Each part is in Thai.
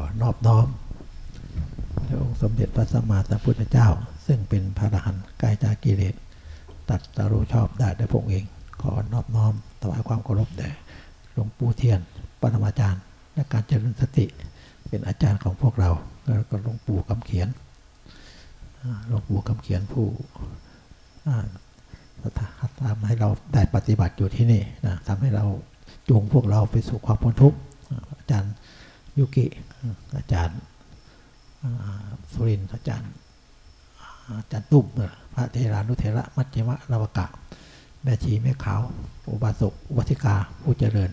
อนอบน้อมพระองค์สมเด็จพระสัมมาสัมพุทธเจ้า ซึ่งเป็นพระอรหันต์กายจากกิเลสตัดสรู้ชอบได้ด้วยพระองค์เองขอนอบน้อมถวายความเคารพแด่หลวงปู่เทียนปรมาจารย์ในการเจริญสติ เป็นอาจารย์ของพวกเราแล้วก็หลวงปู่คำเขียนหลวงปู่คำเขียนผู้อ่าทำให้เราได้ปฏิบัติอยู่ที่นี่นะทำให้เราจูงพวกเราไปสู่ความพ้นทุกข์อาจารย์ ยุกิ อาจารย์สุรินทร์อาจารย์อาจารย์ตุ้มพระเทรานุเทระมัจจิมะนวกะ แม่ชีแม่ขาว อุบาสกอุบาสิกาผู้เจริญ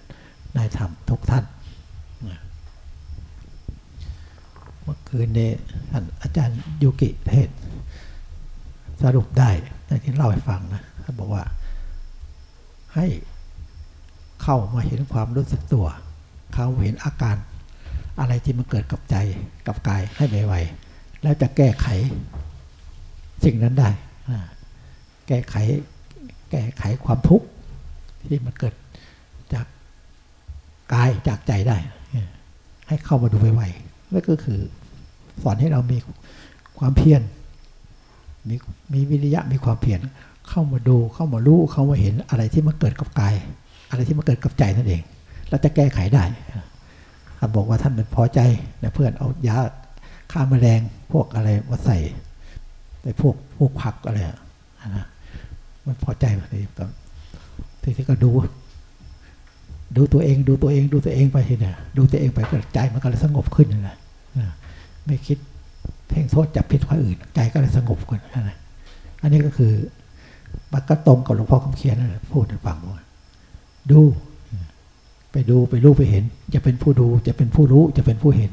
ในธรรมทุกท่านเมื่อคืนนี้ท่านอาจารย์ยุกิเทศสรุปได้ในที่เล่าให้ฟังนะท่านบอกว่าให้เข้ามาเห็นความรู้สึกตัว เขาเห็นอาการ อะไรที่มันเกิดกับใจกับกายให้ไวๆแล้วจะแก้ไขสิ่งนั้นได้ แก้ไขแก้ไขความทุกข์ที่มันเกิดจากกายจากใจได้ ให้เข้ามาดูไวๆนั่นก็คือสอนให้เรามีความเพียรมีมีวิริยะมีความเพียรเข้ามาดูเข้ามารู้เข้ามาเห็นอะไรที่มันเกิดกับกาย อะไรที่มันเกิดกับใจนั่นเอง เราจะแก้ไขได้ บอกว่าท่านเป็นพอใจนะเพื่อนเอายาฆ่าแมลงพวกอะไรมาใส่ในพวกพวกผักอะไรนะมันพอใจแบบนี้ก็ทีนี้ก็ดู ดูตัวเองดูตัวเองดูตัวเองไปทีเนี่ยดูตัวเองไปก็ใจมันก็เลยสงบขึ้นนะนะไม่คิดเพ่งโทษจับผิดคนอื่น ใจก็เลยสงบขึ้นนะอันนี้ก็คือมันก็ตรงกับหลวงพ่อคำเขียนนะพูดให้ฟังว่าดู ไปดูไปรู้ไปเห็น จะเป็นผู้ดูจะเป็นผู้รู้จะเป็นผู้เห็น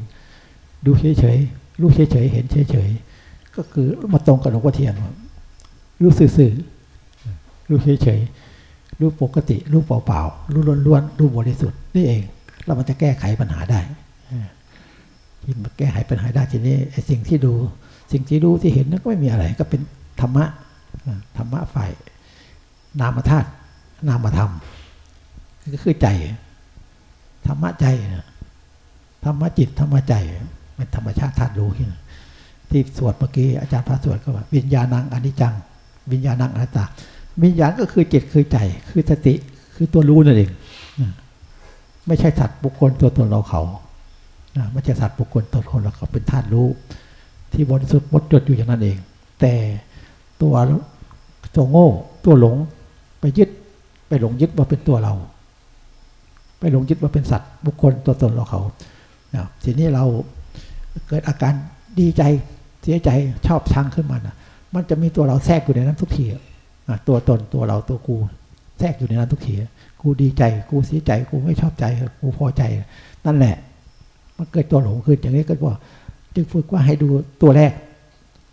ดูเฉยเฉยๆรู้เฉยเฉยๆเห็นเฉยเฉยๆก็คือมาตรงกับหลวงพ่อเทียนรู้สื่อๆรู้เฉยๆรู้ปกติรู้เปล่าๆรู้ล้วนๆรู้บริสุทธิ์นี่เองแล้วมันจะแก้ไขปัญหาได้ที่มาแก้ไขปัญหาได้ทีนี้ไอ้สิ่งที่ดู สิ่งที่รู้ที่เห็นนั่นก็ไม่มีอะไร ก็เป็นธรรมะธรรมะฝ่ายนามธาตุนามธรรมก็คือใจ ธรรมะใจนะธรรมะจิตธรรมะใจเป็นธรรมชาติธาตุรู้ที่ที่สวดเมื่อกี้อาจารย์พระสวดก็ว่า วิญญาณังอนิจจัง วิญญาณังอนัตตา วิญญาณก็คือจิตคือใจ คือสติคือตัวรู้นั่นเองไม่ใช่สัตว์บุคคลตัวตนเราเขาไม่ใช่สัตว์บุคคลตัวตนเราเขาเป็นธาตุรู้ ที่บริสุทธิ์หมดจดอยู่อย่างนั้นเอง แต่ตัวตัวโง่ตัวหลงไปยึดไปหลงยึดว่าเป็นตัวเรา ไปหลงยึดว่าเป็นสัตว์บุคคลตัวตนเราเขาทีนี้เราเกิดอาการดีใจเสียใจชอบชังขึ้นมานะมันจะมีตัวเราแทรกอยู่ในนั้นทุกทีตัวตนตัวเราตัวกูแทรกอยู่ในนั้นทุกทีกูดีใจกูเสียใจกูไม่ชอบใจกูพอใจ นั่นแหละ มันเกิดตัวหลงขึ้นอย่างนี้ก็ว่าจึงฝึกว่าให้ดูตัวแรก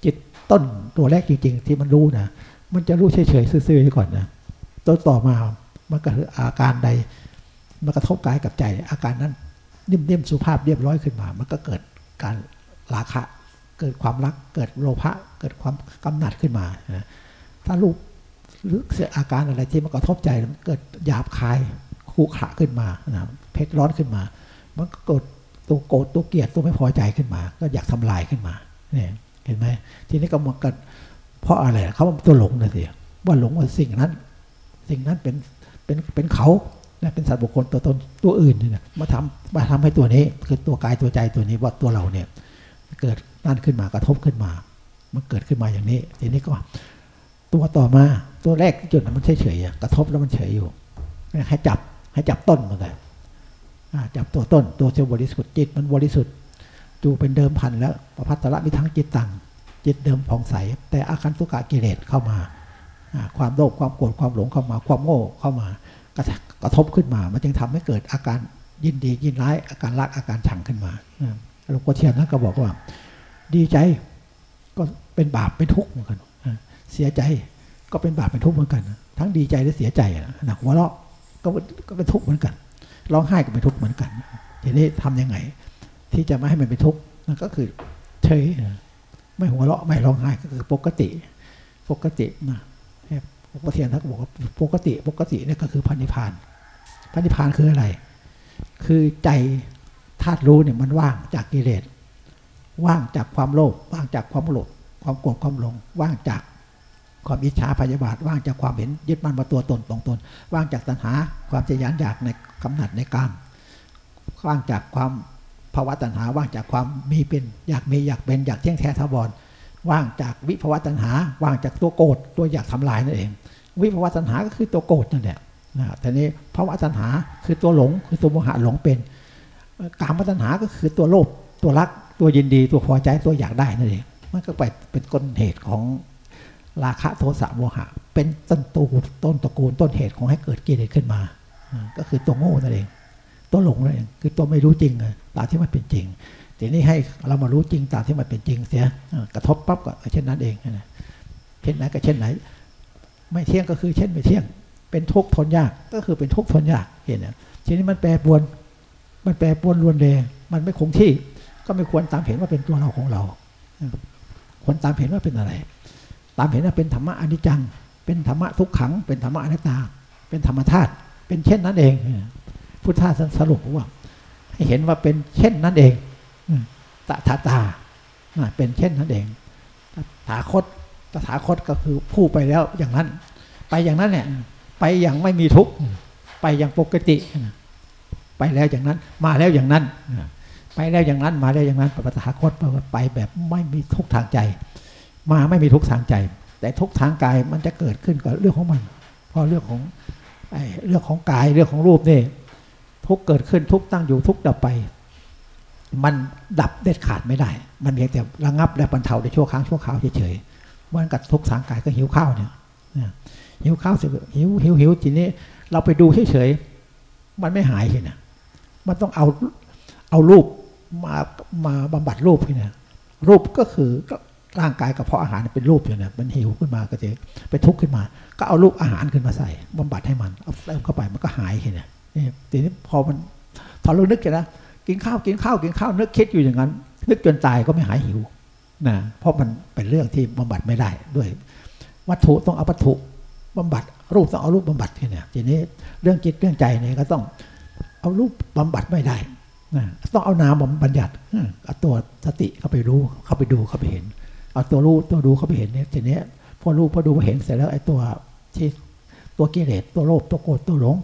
จิตต้นตัวแรกจริง ๆ ที่มันรู้นะมันจะรู้เฉยๆซื่อๆก่อนนะตัวต่อมามันก็คืออาการใด มันกระทบกายกับใจอาการนั้นนิ่มๆสุภาพเรียบร้อยขึ้นมา มันก็เกิดการราคะ เกิดความรัก เกิดโลภะเกิดความกำหนัดขึ้นมาถ้ารูปหรืออาการอะไรที่มันกระทบใจมันเกิดหยาบคายคู่ขะขึ้นมานะเพชรร้อนขึ้นมา มันก็เกิดตัวโกรธตัวเกลียดตัวไม่พอใจขึ้นมา ก็อยากทำลายขึ้นมาเนี่ยเห็นไหมทีนี้ก็มันกันเพราะอะไรเขาตัวหลงนะสิว่าหลงว่าสิ่งนั้น สิ่งนั้นเป็นเป็นเป็นเขา เป็นสัตว์บุคคลตัวตนตัวอื่นเนี่ยมาทำมาทำให้ตัวนี้คือตัวกายตัวใจตัวนี้ว่าตัวเราเนี่ยเกิดนั่นขึ้นมากระทบขึ้นมา มันเกิดขึ้นมาอย่างนี้ทีนี้ก็ตัวต่อมาตัวแรกจุดมันเฉยเฉยกระทบแล้วมันเฉยอยู่ให้จับให้จับต้นเหมือนกันจับตัวต้นตัวเซลล์บริสุทธิ์จิตมันบริสุทธิ์ดูเป็นเดิมพันแล้วประพัตละมีทั้งจิตตังจิตเดิมผ่องใส แต่อาคันตุกะกิเลสเข้ามา ความโลภความโกรธความหลงเข้ามา ความโง่เข้ามา กระกระทบขึ้นมา มันจึงทำให้เกิดอาการยินดียินร้ายอาการรักอาการชังขึ้นมาหลวงพ่อเทียนนั่นก็บอกว่า ดีใจก็เป็นบาปเป็นทุกข์เหมือนกันเสียใจก็เป็นบาปเป็นทุกข์เหมือนกัน ทั้งดีใจและเสียใจหนักหัวเราะก็ก็เป็นทุกข์เหมือนกันร้องไห้ก็เป็นทุกข์เหมือนกันทีนี้ทํำยังไง ที่จะไม่ให้มันเป็นทุกข์นั่นก็คือเฉยไม่หัวเราะไม่ร้องไห้ก็คือปกติ ปกตินะ พ่อเทียนท่านก็บอกว่าปกติปกติเนี่ยก็คือพันธิพานพันธิพานคืออะไร คือใจทาตุรู้เนี่ยมันว่างจากกิเลสว่างจากความโลภว่างจากความโลภความโกรธความหลง ว่างจากความอิจฉาพยาบาทว่างจากความเห็นยึดมั่นมาตัวตนตรงตน ว่างจากตัณหาความทะยานอยากในกำหนัดในกามว่างจากความภาวะตัณหาว่างจากความมีเป็นอยากมีอยากเป็นอยากเที่ยงแท้ทวรว่างจากวิภาวะตัณหา ว่างจากตัวโกรธตัวอยากทำลายนั่นเอง วิภาวะตัณหาก็คือตัวโกรธนั่นแหละนะทีนี้ภาวะตัณหาคือตัวหลง คือตัวโมหะหลงเป็นกามตัณหาก็คือตัวโลภตัวรักตัวยินดีตัวพอใจตัวอยากได้นั่นเองมันก็ไปเป็นก้นเหตุของราคะโทสะโมหะ เป็นต้นตูต้นตระกูลต้นเหตุของให้เกิดกิเลสขึ้นมา ก็คือตัวโง่นั่นเอง ตัวหลงนั่นเองคือตัวไม่รู้จริงตามที่มันเป็นจริงทีนี้ให้เรามารู้จริงตามที่มันเป็นจริงเสียกระทบปั๊บก็เช่นนั้นเองเช่นไหนก็เช่นไหน ไม่เที่ยงก็คือเช่นไม่เที่ยง เป็นทุกข์ทนยากก็คือเป็นทุกข์ทนยากเห็นไหมทีนี้มันแปรปวน มันแปรปวนรวนเรมันไม่คงที่ ก็ไม่ควรตามเห็นว่าเป็นตัวเราของเราควรตามเห็นว่าเป็นอะไร ตามเห็นว่าเป็นธรรมะอนิจจัง เป็นธรรมะทุกขัง เป็นธรรมะอนัตตา เป็นธรรมธาตุเป็นเช่นนั้นเอง พุทธาสรุปว่า ให้เห็นว่าเป็นเช่นนั้นเองตถาตาเป็นเช่นนั้นเองตถาคต ตถาคตก็คือผู้ไปแล้วอย่างนั้น ไปอย่างนั้นเนี่ยไปอย่างไม่มีทุกข์ไปอย่างปกติ ไปแล้วอย่างนั้น มาแล้วอย่างนั้น ไปแล้วอย่างนั้นมาแล้วอย่างนั้นปตถาคตไปแบบไม่มีทุกทางใจ มาไม่มีทุกทางใจ แต่ทุกทางกายมันจะเกิดขึ้นกับเรื่องของมัน เพราะเรื่องของเรื่องของกายเรื่องของรูปนี่ทุกเกิดขึ้นทุกตั้งอยู่ทุกดับไป มันดับเด็ดขาดไม่ได้ มันเพียงแต่ระงับและบรรเทาในชั่วครั้งชั่วคราวเฉยๆ มันกับทุกสางกายก็หิวข้าวเนี่ยหิวข้าวเสร็จหิวหิวหิวทีนี้ เราไปดูเฉยๆมันไม่หายเลยนะมันต้องเอาเอารูปมามาบำบัดรูปเนี่ยรูปก็คือก็ร่างกายกับเพาะอาหารเป็นรูปอยู่เนี่ยมันหิวขึ้นมาก็จะไปทุกข์ขึ้นมา ก็เอารูปอาหารขึ้นมาใส่บำบัดให้มันเอาเติมเข้าไปมันก็หายเนี่ยทีนี้พอมันพอเรานึกกันนะกินข้าวกินข้าวกินข้าวนึกคิดอยู่อย่างนั้น นึกจนตายก็ไม่หายหิว นะเพราะมันเป็นเรื่องที่บำบัดไม่ได้ด้วย วัตถุต้องเอาวัตถุบำบัด รูปต้องเอารูปบำบัดที่เนี่ยทีนี้เรื่องจิตเรื่องใจเนี่ยก็ต้องเอารูปบำบัดไม่ได้นะต้องเอานามบัญญัติเอาตัวสติเข้าไปรู้เข้าไปดูเข้าไปเห็น เอาตัวรู้ตัวดูเข้าไปเห็นเนี่ยทีนี้พอรู้พอดูพอเห็นเสร็จแล้วไอ้ตัวที่ตัวกิเลสตัวโลภตัวโกรธตัวหลง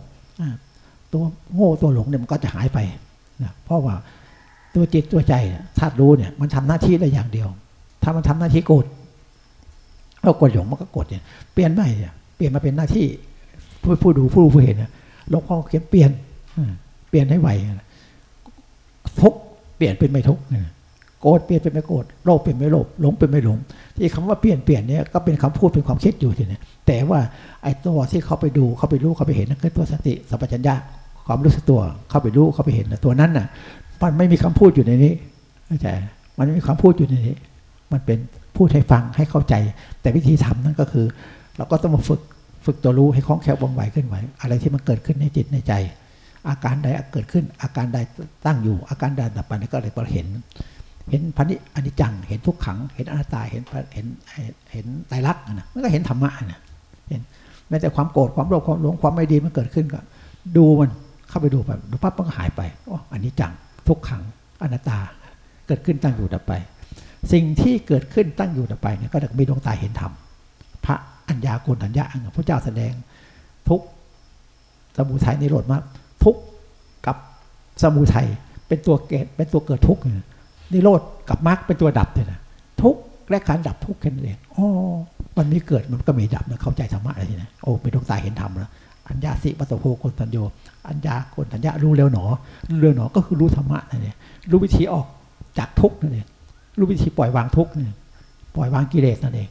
ตัวโง่ตัวหลงเนี่ยมันก็จะหายไปนะเพราะว่าตัวจิตตัวใจธาตุรู้เนี่ยมันทำหน้าที่ได้อย่างเดียว ถ้ามันทำหน้าที่กดเรากดหยงมันก็กดเนี่ยเปลี่ยนไม่เนี่ยเปลี่ยนมาเป็นหน้าที่ผู้ผู้ดูผู้รู้ผู้เห็นนะหลวงพ่อเขียนเปลี่ยนเปลี่ยนให้ไหวทุกเปลี่ยนเป็นไม่ทุกโกรธเปลี่ยนเป็นไม่โกรธโลภเป็นไม่โลภหลงเป็นไม่หลง ที่คำว่าเปลี่ยนเปลี่ยนเนี่ยก็เป็นคำพูดเป็นความคิดอยู่ทีนี้แต่ว่าไอ้ตัวที่เขาไปดูเขาไปรู้เขาไปเห็นนั่นคือตัวสติสัมปชัญญะความรู้สึกตัวเข้าไปรู้เข้าไปเห็นตัวนั้นน่ะ มันไม่มีคำพูดอยู่ในนี้เข้าใจมันไม่มีคำพูดอยู่ในนี้ มันเป็นพูดให้ฟังให้เข้าใจ แต่วิธีทำนั่นก็คือ เราก็ต้องมาฝึกฝึกตัวรู้ให้คล่องแคล่วว่องไวขึ้นไวอะไรที่มันเกิดขึ้นในจิตในใจ อาการใดเกิดขึ้น อาการใดตั้งอยู่ อาการใดดับไปนี่ก็เลยเราเห็น เห็นพันธิอนิจจัง เห็นทุกขัง เห็นอนัตตาเห็นเห็นเห็นไตรลักษณ์นะมันก็เห็นธรรมะนะเห็นแม้แต่ความโกรธความโลภความหลงความไม่ดีมันเกิดขึ้นก็ ดูมันเข้าไปดูไปดูปั๊บมันก็หายไปอ๋ออันนี้จังทุกขังอนัตตาเกิดขึ้นตั้งอยู่ดับไป สิ่งที่เกิดขึ้นตั้งอยู่ดับไปเนี่ยก็จะมีดวงตาเห็นธรรมพระอัญญาโกณทัญญาพระเจ้าแสดงทุกสมุทัยในโลดมาทุกกับสมุทัยเป็นตัวเกิดเป็นตัวเกิดทุกนิโรธกับมรรคเป็นตัวดับเลยนะทุกและการดับทุกแค่นั้นเองอ๋อมันมีเกิดมันก็มีดับนะเข้าใจธรรมะอะไรนะโอ้เป็นดวงตาเห็นธรรมแล้วอัญญาสิปัตโพโกตัญโยอัญญาโกตัญญารู้เร็วหนอรู้เร็วหนอก็คือรู้ธรรมะนั่นเองรู้วิธีออกจากทุกข์นั่นเอง รู้วิธีปล่อยวางทุกข์นี่ปล่อยวางกิเลสนั่นเอง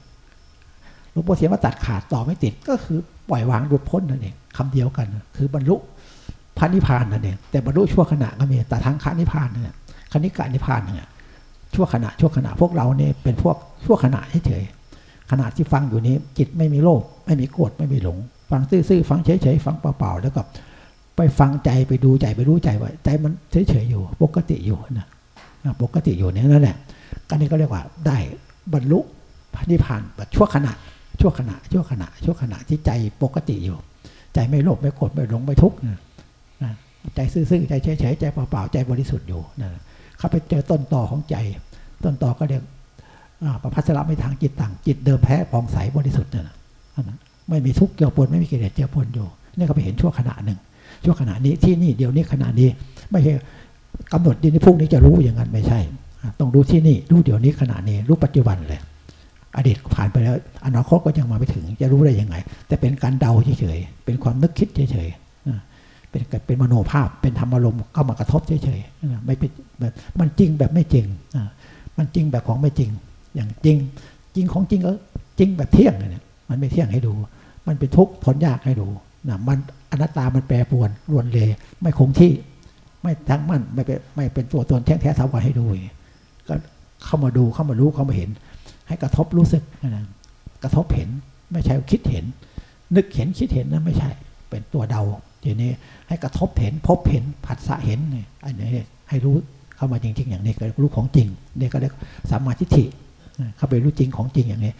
หลวงพ่อเสียว่าตัดขาดต่อไม่ติดก็คือปล่อยวางหลุดพ้นนั่นเองคำเดียวกัน คือบรรลุพระนิพพานนั่นเองแต่บรรลุชั่วขณะก็มีแต่ทางขานิพพานเนี่ยคณิกานิพพานเนี่ยชั่วขณะชั่วขณะพวกเราเนี่ยเป็นพวกชั่วขณะเฉยขณะที่ฟังอยู่นี้จิตไม่มีโลภไม่มีโกรธไม่มีหลง ฟังซื่อๆฟังเฉยๆฟังเปล่าๆแล้วก็ไปฟังใจไปดูใจไปรู้ใจว่าใจมันเฉยๆอยู่ ปกติอยู่นะปกติอยู่นี่นั่นแหละ กันนี้ก็เรียกว่าได้บรรลุพระนิพพานแบบชั่วขณะ ชั่วขณะ ชั่วขณะ ชั่วขณะที่ใจปกติอยู่ ใจไม่โลภไม่โกรธไม่หลงไม่ทุกข์นะใจซื่อๆใจเฉยๆใจเปล่าๆใจบริสุทธิ์อยู่นั่นเขาไปเจอต้นต่อของใจ ต้นต่อก็เรียกประพัสระไม่ทางจิตต่างจิตเดิมแพ้ปองใสบริสุทธิ์นั่นนะไม่มีทุกข์เกี่ยวปนไม่มีกิเลสเกี่ยวปนอยู่นี่ก็ไปเห็นชั่วขณะหนึ่งชั่วขณะนี้ที่นี่เดี๋ยวนี้ขณะนี้ไม่ใช่กำหนดดีนี้พรุ่งนี้จะรู้อย่างนั้นไม่ใช่ ต้องรู้ที่นี่รู้เดี๋ยวนี้ขณะนี้รู้ปัจจุบันเลย อดีตผ่านไปแล้วอนาคตก็ยังมาไม่ถึง จะรู้ได้ยังไง แต่เป็นการเดาเฉยๆเป็นความนึกคิดเฉยๆเป็นเป็นมโนภาพเป็นธรรมอารมณ์เข้ามากระทบเฉยๆไม่เป็นแบบมันจริงแบบไม่จริงมันจริงแบบของไม่จริง อย่างจริง จริงของจริงก็จริงแบบเที่ยงเนี่ยมันไม่เที่ยงให้ดู มันเป็นทุกข์ทนยากให้ดูนะมันอนัตตามันแปรปรวนรวนเลไม่คงที่ ไม่ทั้งมั่นไม่เป็นไม่เป็นตัวตนแท้แท้สาวรให้ดู ก็เข้ามาดูเข้ามารู้เข้ามาเห็น ให้กระทบรู้สึกนะกระทบเห็นไม่ใช่คิดเห็น นึกเห็นคิดเห็นนะไม่ใช่เป็นตัวเดาทีนี้ให้กระทบเห็นพบเห็นผัสสะเห็นอันนี้ให้รู้เข้ามาจริง ๆ อย่างนี้ก็รู้ของจริงเนี่ยก็เรียกสัมมาทิฏฐิเข้าไปรู้จริงของจริงอย่างนี้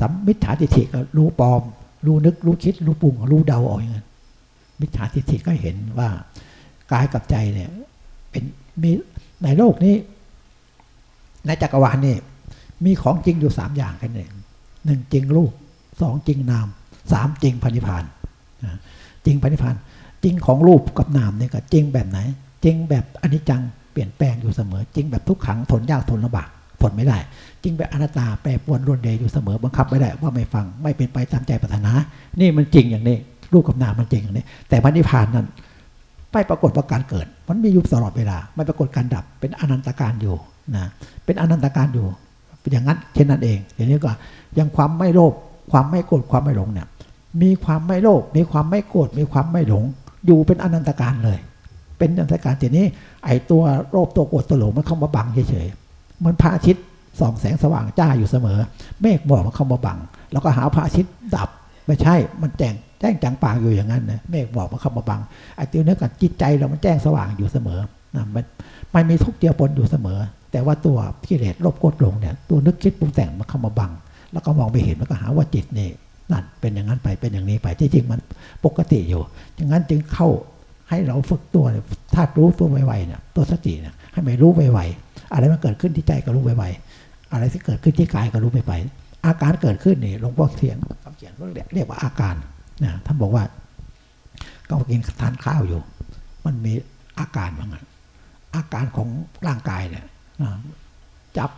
สัมมิจฉาทิฏฐิก็รู้ปลอม รู้นึกรู้คิด รู้ปรุงรู้เดาออกอย่างนั้นมิจฉาทิฏฐิก็เห็นว่ากายกับใจเนี่ยเป็นมีในโลกนี้ ในจักรวาลนี่มีของจริงอยู่สามอย่างกันเองหนึ่งจริงรูปสองจริงนามสามจริงพันิพานจริงพันิพานจริงของรูปกับนามเนี่ยก็จริงแบบไหน จริงแบบอนิจจังเปลี่ยนแปลงอยู่เสมอ จริงแบบทุกขังทนยากทนลำบากทนไม่ได้ จริงแบบอนัตตาแปรปรวนรวนเดยอยู่เสมอบังคับไม่ได้ว่าไม่ฟังไม่เป็นไปตามใจปรารถนา นี่มันจริงอย่างนี้รูปกับนามมันจริงอย่างนี้ แต่พันิพานนั้นไม่ปรากฏว่าการเกิด มันมีอยู่ตลอดเวลาไม่ปรากฏการดับเป็นอนันตการอยู่ นะเป็นอนันตการอยู่เป็นอย่างนั้นเช่นนั้นเองอย่างนี้ก็ยังความไม่โลภความไม่โกรธความไม่หลงเนี่ยมีความไม่โลภมีความไม่โกรธมีความไม่หลง อยู่เป็นอนันตการเลย เป็นอนันตการทีนี้ ไอ้ตัวโลภตัวโกรธตัวหลงมันเข้ามาบังเฉยๆมันพระอาทิตย์ส่องแสงสว่างจ้าอยู่เสมอ เมฆหมอกมันเข้ามาบัง แล้วก็หาพระอาทิตย์ดับไม่ใช่มันแจ้งแจ้งจังปางอยู่อย่างนั้นนะเมฆหมอกมันเข้ามาบังไอ้ตัวเนื้อกับจิตใจเรามันแจ้งสว่างอยู่เสมอนะมันมันมีทุกเดียวปนอยู่เสมอ แต่ว่าตัวกิเลสลบกดลงเนี่ยตัวนึกคิดปรุงแต่งมันเข้ามาบัง แล้วก็มองไปเห็นแล้วก็หาว่าจิตนี่นั่นเป็นอย่างนั้นไปเป็นอย่างนี้ไปที่จริงมันปกติอยู่อย่างนั้นจึงเข้าให้เราฝึกตัวธาตุรู้ตัวไวๆเนี่ยตัวสติเนี่ยให้ไม่รู้ไวๆอะไรมันเกิดขึ้นที่ใจก็รู้ไวๆอะไรที่เกิดขึ้นที่กายก็รู้ไปไปอาการเกิดขึ้นนี่หลวงพ่อเทียนเขาเขียนเรียกว่าอาการนะท่านบอกว่าก็กินทานข้าวอยู่ มันมีอาการบางอย่างอาการของร่างกายเนี่ย จับ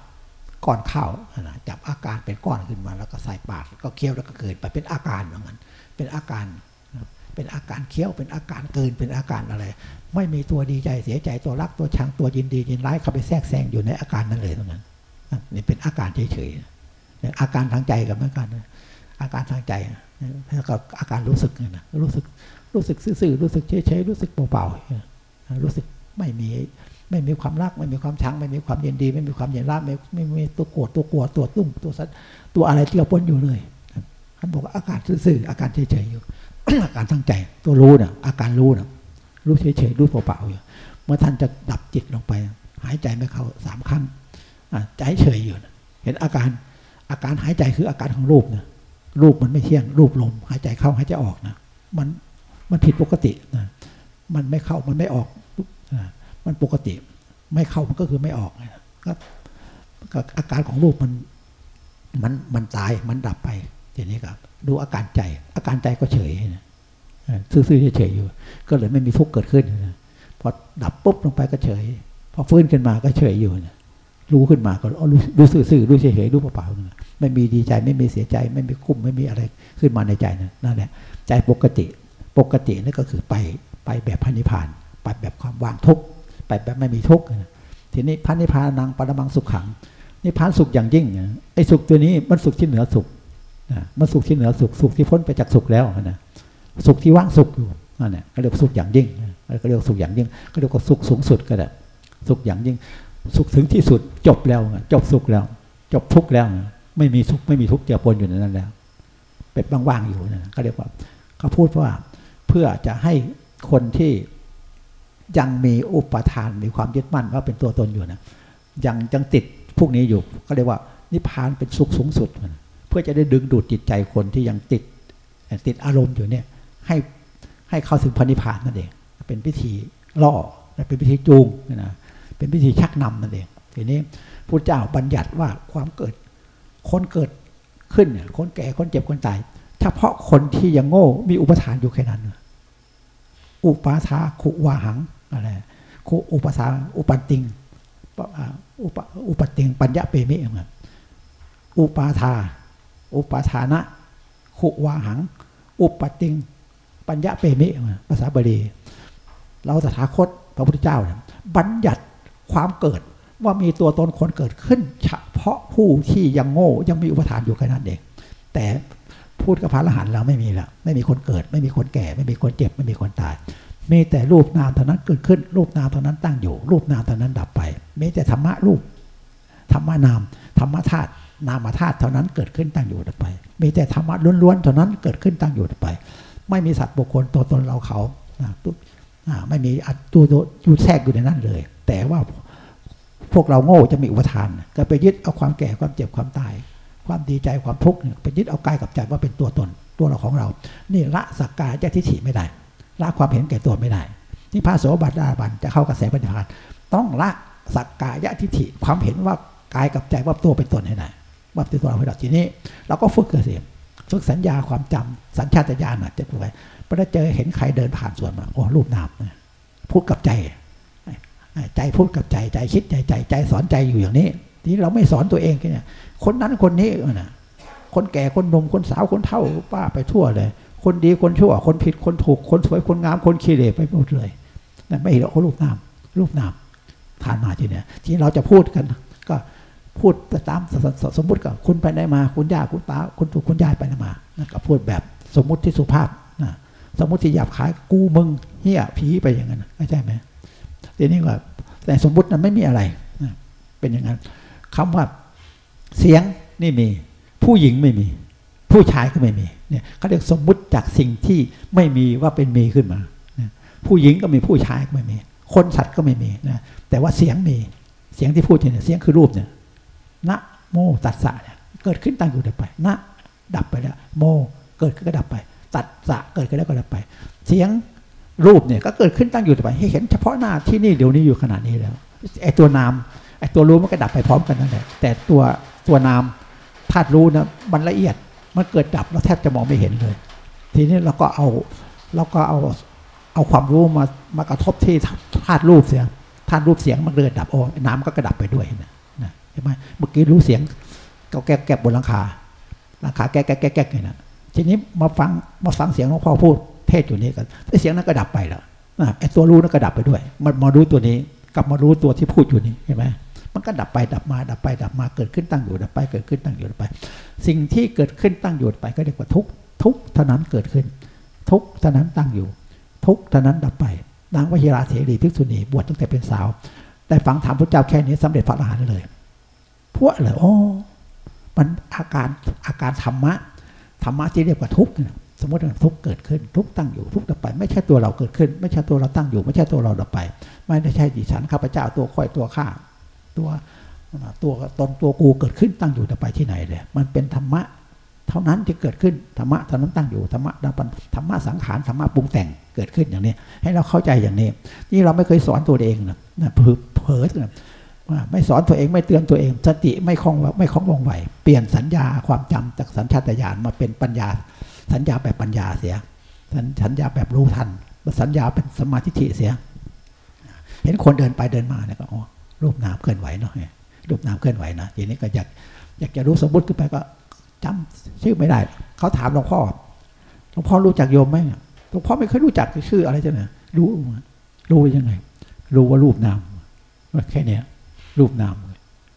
ก้อนข้าวนะจับอาการเป็นก้อนขึ้นมา แล้วก็ใส่ปากก็เคี้ยวแล้วก็เกิดไปเป็นอาการเหมือนกันเป็นอาการเป็นอาการเคี้ยวเป็นอาการเกินเป็นอาการอะไร ไม่มีตัวดีใจเสียใจตัวรักตัวชังตัวยินดียินร้ายเข้าไปแทรกแซงอยู่ในอาการนั้นเลยตรงนั้นนี่เป็นอาการเฉยๆอาการทางใจกับอาการอาการทางใจแล้วก็อาการรู้สึกนะรู้สึกรู้สึกซื่อๆรู้สึกเฉยๆรู้สึกเบาๆรู้สึกไม่มี ไม่มีความรัก ไม่มีความชัง ไม่มีความเย็นดี ไม่มีความเย็นร้ายไม่ไม่มีตัวโกรธตัวกลัวตัวตุ้มตัวสัตตัวอะไรที่เราปนอยู่เลยท่านบอกว่าอาการซื่อๆอาการเฉยๆอยู่ อาการทั้งใจตัวรู้เนี่ยอาการรู้เนี่ยรู้เฉยๆรู้เปล่าๆอยู่เมื่อท่านจะดับจิตลงไป หายใจไม่เข้าสามครั้งใจเฉยอยู่เห็นอาการอาการหายใจคืออาการของรูปนะรูปมันไม่เที่ยงรูปลมหายใจเข้าหายใจออกนะมันมันผิดปกตินะมันไม่เข้ามันไม่ออก มันปกติ ไม่เข้ามันก็คือไม่ออกนะครับอาการของรูปมันมันมันตายมันดับไปทีนี้ครับ ดูอาการใจ อาการใจก็เฉยนะซื่อๆเฉยอยู่ ก็เลยไม่มีทุกข์เกิดขึ้นนะพอดับปุ๊บลงไปก็เฉย พอฟื้นขึ้นมาก็เฉยอยู่นะรู้ขึ้นมาก็รู้รู้ซื่อๆรู้เฉยๆรู้เปล่าๆไม่มีดีใจไม่มีเสียใจ ไม่มีคุ้มไม่มีอะไรขึ้นมาในใจนะนั่นแหละใจปกติปกตินี่นก็คือไปไปแบบพันิพาน ไปแบบความว่างทุกข์ ไปแบบไม่มีทุกข์ทีนี้พันิพานังปรมังสุขขังนี่พานสุขอย่างยิ่งไอ้สุขตัวนี้มันสุขที่เหนือสุขมันสุขที่เหนือสุขสุขที่พ้นไปจากสุขแล้วนะสุขที่ว่างสุขอยู่นั่นแหละก็เรียกสุขอย่างยิ่งก็เรียกสุขอย่างยิ่งก็เรียกว่าสุขสูงสุดก็ได้สุขอย่างยิ่ง สุขถึงที่สุดจบแล้วจบสุขแล้ว จบทุกข์แล้ว ไม่มีทุกข์ไม่มีทุกข์เจือปนอยู่ในนั้นแล้ว เป็นว่างๆอยู่นะก็เรียกว่าเขาพูดว่าเพื่อจะให้คนที่ ยังมีอุปทานมีความยึดมั่นว่าเป็นตัวตนอยู่นะยังยังติดพวกนี้อยู่ก็เรียกว่านิพพานเป็นสุขสูงสุด เพื่อจะได้ดึงดูดจิตใจคนที่ยังติดติดอารมณ์อยู่เนี่ยให้ให้เข้าถึงพระนิพพานนั่นเองเป็นพิธีล่อเป็นวิธีจูงนะเป็นวิธีชักนำนั่นเองทีนี้พระเจ้าบัญญัติว่าความเกิดคนเกิดขึ้นเนี่ยคนแก่คนเจ็บคนตายเฉพาะคนที่ยังโง่มีอุปทานอยู่แค่นั้น อุปาทาขุวาหัง อะไรขุอุปทาอุปันติงอุปอุปติงปัญญาเปมิเองอุปาทา อุปาทานะขุวาหัง อุปติง ปัญญาเปมิภาษาบาลีเราสถาคตพระพุทธเจ้าเนี่ยบัญญัติความเกิดว่ามีตัวตนคนเกิดขึ้น เฉพาะผู้ที่ยังโง่ยังมีอุปทานอยู่แค่นั้นเองแต่พูดกับพระอรหันต์เราไม่มีละไม่มีคนเกิด ไม่มีคนแก่ ไม่มีคนเจ็บ ไม่มีคนตาย มีแต่รูปนามเท่านั้นเกิดขึ้น รูปนามเท่านั้นตั้งอยู่ รูปนามเท่านั้นดับไป มีแต่ธรรมะรูปธรรมะนามธรรมธาตุนามธาตุเท่านั้นเกิดขึ้นตั้งอยู่ดับไป มีแต่ธรรมะล้วนๆเท่านั้นเกิดขึ้นตั้งอยู่ดับไป ไม่มีสัตว์บุคคลตัวตนเราเขาไม่มีอัตตัวอยู่แทรกอยู่ในนั้นเลย แต่ว่าพวกเราโง่จะมีอุปทาน ก็ไปยึดเอาความแก่ความเจ็บความตาย ความดีใจความทุกข์ไปยึดเอากายกับใจว่าเป็นตัวตนตัวเราของเรา นี่ละสักกายทิฏฐิไม่ได้ ละความเห็นแก่ตัวไม่ได้ที่พระโสบัตดาบันจะเข้ากระแสปัญญาต้องละสักกายทิฏฐิความเห็นว่ากายกับใจว่าตัวเป็นตนให้ได้ว่าเป็นตัวเราให้ได้ทีนี้ เราก็ฝึกกันสิฝึกสัญญาความจำสัญชาตญาณนะจะไปพอได้เจอเห็นใครเดินผ่านสวนมาโอ้รูปนามพูดกับใจ ใจพูดกับใจใจคิดใจใจใจสอนใจอยู่อย่างนี้ ทีนี้เราไม่สอนตัวเองแค่นี้คนนั้นคนนี้นะคนแก่คนหนุ่มคนสาวคนเฒ่าป้าไปทั่วเลย คนดีคนชั่ว คนผิดคนถูกคนสวยคนงามคนขี้เหร่ไปหมดเลยนั่นไม่เหรอรูปนามรูปนามทานมาทีเนี้ยทีนี้เราจะพูดกัน ก็พูดตามสมมุติกับคุณไปไหนมา คุณย่าคุณป้าคุณถูกคุณยายไปไหนมาก็พูดแบบสมมุติที่สุภาพนะสมมุติที่หยาบคายกูมึงเฮียผีไปอย่างนั้นไม่ใช่ไหมทีนี้ว่าแต่สมมุตินั้นไม่มีอะไรเป็นอย่างนั้นคำว่าเสียงนี่มี ผู้หญิงไม่มี ผู้ชายก็ไม่มี เนี่ยเขาเรียกสมมุติจากสิ่งที่ไม่มีว่าเป็นมีขึ้นมาผู้หญิงก็มีผู้ชายก็ไม่มี คนสัตว์ก็ไม่มีนะแต่ว่าเสียงมีเสียงที่พูดเนี่ยเสียงคือรูปเนี่ยนะโมตัสสะเนี่ยเกิดขึ้นตั้งอยู่ดับไปนะดับไปแล้ว โมเกิดขึ้นก็ดับไป ตัดสะเกิดขึ้นแล้วก็ดับไป เสียงรูปเนี่ยก็เกิดขึ้นตั้งอยู่ต่อไป ให้เห็นเฉพาะหน้าที่นี่เดี๋ยวนี้อยู่ขนาดนี้แล้วไอ้ตัวนามไอ้ตัวรู้มันก็ดับไปพร้อมกันนั่นแหละแต่ตัวตัวนามธาตุรู้นะมันละเอียด มันเกิดดับเราแทบจะมองไม่เห็นเลย ทีนี้เราก็เอาเราก็เอาเอาความรู้มามากระทบที่ธาตุรูปเสียงธาตุรูปเสียงมันเกิดดับโอ้น้ำก็กระดับไปด้วยนะนะใช่ไหมเมื่อกี้รู้เสียงก็แก้แก้บนหลังคาหลังคาแก้แก้แก้แก้เลยนะทีนี้มาฟังมาฟังเสียงหลวงพ่อพูดเทศอยู่นี้กันไอ้เสียงนั้นก็ดับไปแล้วไอ้ตัวรู้นั้นก็ดับไปด้วย มันมารู้ตัวนี้กลับมารู้ตัวที่พูดอยู่นี้เห็นไหม มันก็ดับไปดับมาดับไปดับมาเกิดขึ้นตั้งอยู่ดับไปเกิดขึ้นตั้งอยู่ดับไป สิ่งที่เกิดขึ้นตั้งอยู่ไปก็เรียกว่าทุกทุกเท่านั้นเกิดขึ้น ทุกเท่านั้นตั้งอยู่ ทุกเท่านั้นดับไป นางวชิราเถรีภิกษุณีบวชตั้งแต่เป็นสาว แต่ฟังธรรมพระเจ้าแค่นี้สำเร็จพระอรหันต์เลย พวกเลยโอ้มันอาการอาการธรรมะธรรมะที่เรียกว่าทุกข์สมมติว่าทุกเกิดขึ้นทุกตั้งอยู่ทุกดับไป ไม่ใช่ตัวเราเกิดขึ้น ไม่ใช่ตัวเราตั้งอยู่ ไม่ใช่ตัวเราดับไป ไม่ใช่ดิฉันข้าพเจ้าตัวค่อยตัวข้า ตัวตัวตนตัวกูเกิดขึ้นตั้งอยู่ดับไปที่ไหนเลยมันเป็นธรรมะเท่านั้นที่เกิดขึ้นธรรมะเท่านั้นตั้งอยู่ธรรมะดับธรรมะสังขารธรรมะปรุงแต่งเกิดขึ้นอย่างนี้ ให้เราเข้าใจอย่างนี้ นี่เราไม่เคยสอนตัวเองนะเผลอเผลอว่าไม่สอนตัวเองไม่เตือนตัวเองสติไม่คล่องไม่คล่องวงไหวเปลี่ยนสัญญาความจำจากสัญชาตญาณมาเป็นปัญญา สัญญาแบบปัญญาเสียสัญญาแบบรู้ทันสัญญาเป็นสมาธิเสีย เห็นคนเดินไปเดินมาเนี่ยก็อ๋อ รูปนามเคลื่อนไหวเนาะรูปนามเคลื่อนไหวนะทีนี้ก็อยากอยากจะรู้สมมติขึ้นไปก็จำชื่อไม่ได้ เขาถามหลวงพ่อหลวงพ่อรู้จักโยมไหมหลวงพ่อไม่เคยรู้จักชื่ออะไรจะเนี่ยรู้รู้ยังไง รู้ว่ารูปนามแค่นี้รูปนาม